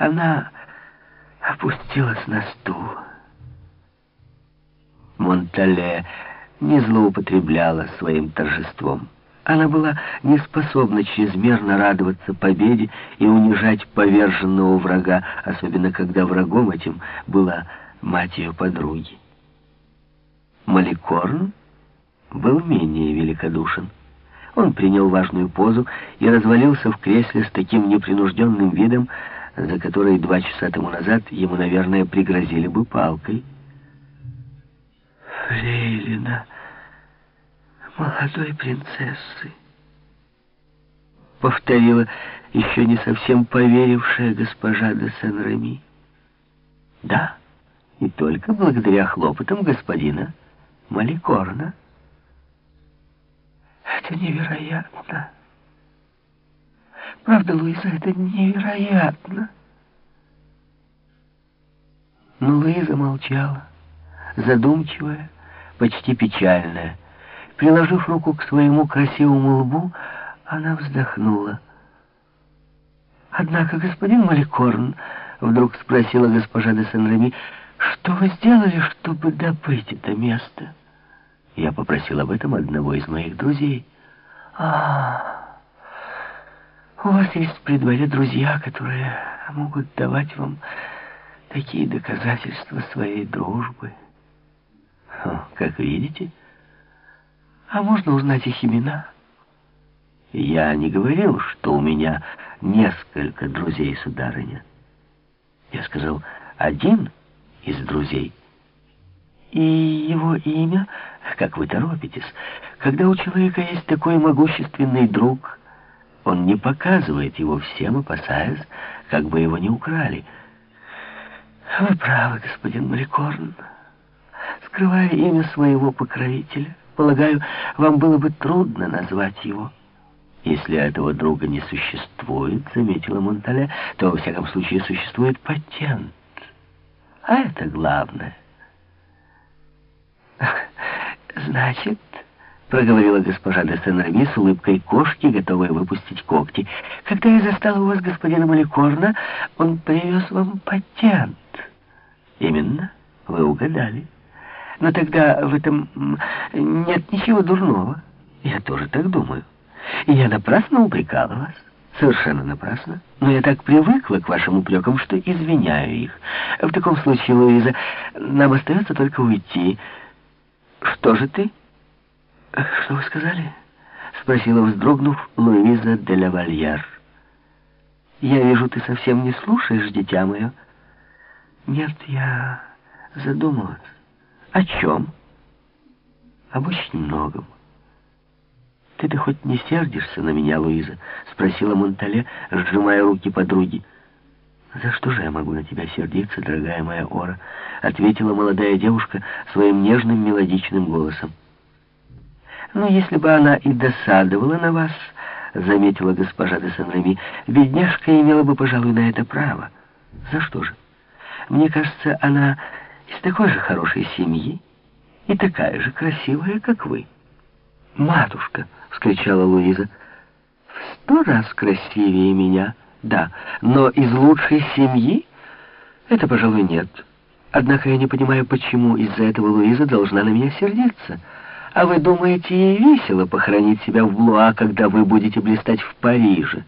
Она опустилась на стул. Монтале не злоупотребляла своим торжеством. Она была не способна чрезмерно радоваться победе и унижать поверженного врага, особенно когда врагом этим была мать ее подруги. Маликорн был менее великодушен. Он принял важную позу и развалился в кресле с таким непринужденным видом, за который два часа тому назад ему, наверное, пригрозили бы палкой. Фрейлина молодой принцессы, повторила еще не совсем поверившая госпожа де Сен-Реми. Да, и только благодаря хлопотам господина Маликорна. Это невероятно. Правда, Луиза, это невероятно. Но Луиза молчала, задумчивая, почти печальная. Приложив руку к своему красивому лбу, она вздохнула. «Однако, господин Маликорн, — вдруг спросила госпожа де Сен-Реми, — что вы сделали, чтобы добыть это место?» Я попросил об этом одного из моих друзей. «А, у вас есть при дворе друзья, которые могут давать вам такие доказательства своей дружбы?» «Как видите...» А можно узнать их имена? Я не говорил, что у меня несколько друзей, сударыня. Я сказал, один из друзей. И его имя, как вы торопитесь, когда у человека есть такой могущественный друг, он не показывает его всем, опасаясь, как бы его не украли. Вы правы, господин Маликорн. Скрывая имя своего покровителя, Полагаю, вам было бы трудно назвать его. Если этого друга не существует, заметила Монтале, то, во всяком случае, существует патент. А это главное. Значит, проговорила госпожа де сен с улыбкой кошки, готовая выпустить когти. Когда я застала у вас господина Маликорна, он привез вам патент. Именно, вы угадали. Но тогда в этом нет ничего дурного. Я тоже так думаю. И я напрасно упрекала вас. Совершенно напрасно. Но я так привыкла к вашим упрекам, что извиняю их. В таком случае, Луиза, нам остается только уйти. Что же ты? Что вы сказали? Спросила, вздрогнув, Луиза де Лавальяр. Я вижу, ты совсем не слушаешь, дитя мое. Нет, я задумалась. О чем? Об очень многом. «Ты-то хоть не сердишься на меня, Луиза?» — спросила Монтале, сжимая руки подруги. «За что же я могу на тебя сердиться, дорогая моя Ора?» — ответила молодая девушка своим нежным мелодичным голосом. «Ну, если бы она и досадовала на вас, — заметила госпожа де Сан-Реми, — бедняжка имела бы, пожалуй, на это право. За что же? Мне кажется, она из такой же хорошей семьи и такая же красивая, как вы. «Матушка!» — вскричала Луиза. «В сто раз красивее меня, да, но из лучшей семьи это, пожалуй, нет. Однако я не понимаю, почему из-за этого Луиза должна на меня сердиться. А вы думаете, ей весело похоронить себя в Блуа, когда вы будете блистать в Париже?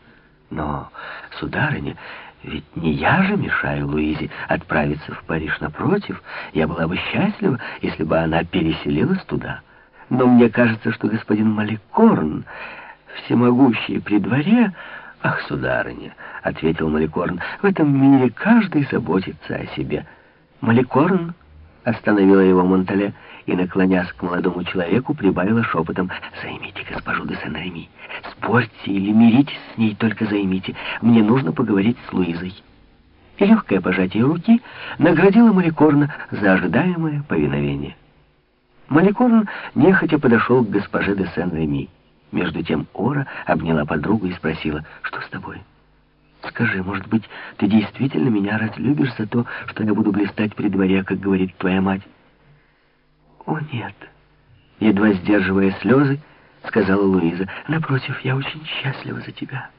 Но, сударыня, ведь не я же мешаю Луизе отправиться в Париж напротив. Я была бы счастлива, если бы она переселилась туда. Но мне кажется, что господин Маликорн, всемогущий при дворе... «Ах, сударыня», — ответил Маликорн, — «в этом мире каждый заботится о себе». Маликорн остановила его Монтале и, наклонясь к молодому человеку, прибавила шепотом «Займите госпожу де Сен-Реми. Спорьте или миритесь с ней, только займите. Мне нужно поговорить с Луизой». И легкое пожатие руки наградило Маликорна за ожидаемое повиновение. Маликорн нехотя подошел к госпоже де Сен-Реми. Между тем Ора обняла подругу и спросила «Что с тобой?» Скажи, может быть, ты действительно меня разлюбишь за то, что я буду блистать при дворе, как говорит твоя мать? О, нет. Едва сдерживая слезы, сказала Луиза. Напротив, я очень счастлива за тебя.